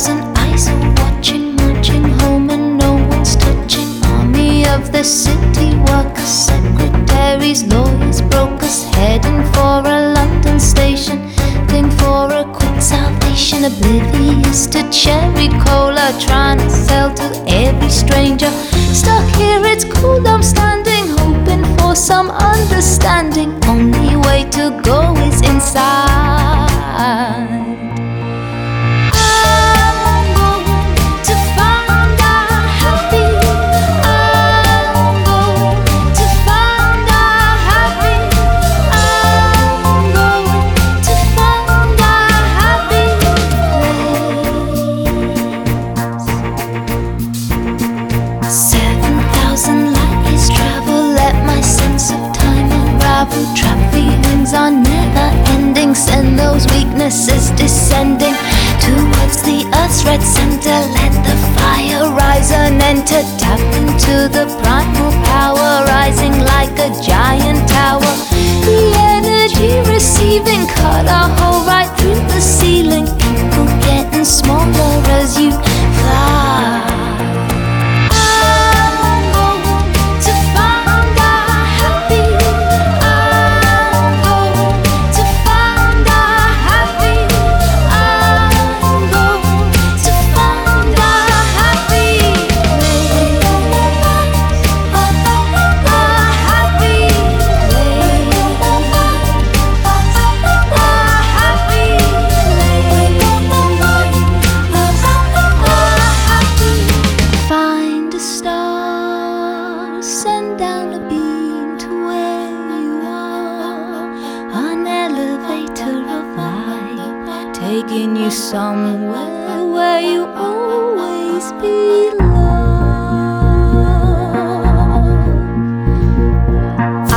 thousand eyes are watching, marching home, and no one's touching. Army of the city workers, secretaries, lawyers, brokers, heading for a London station, cling for a quick salvation, oblivious to cherry cola, trying to sell to every stranger. Stuck here, it's cool, I'm standing, hoping for some understanding. Only way to go. Weaknesses descending towards the earth's red center. Let the fire rise and enter. Tap into the primal power, rising like a giant tower. The energy receiving cut taking you somewhere where you always belong.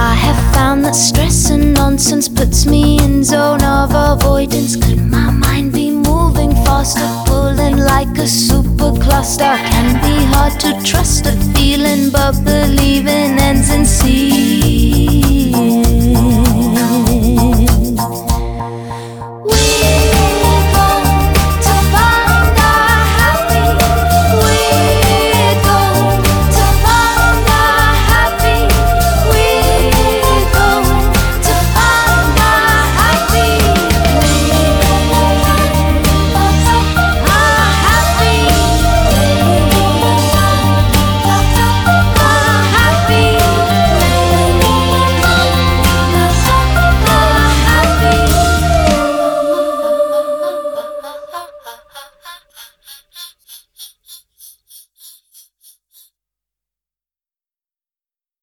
I have found that stress and nonsense puts me in zone of avoidance. Could my mind be moving faster, pulling like a super cluster? Can be hard to trust a feeling, but believing in.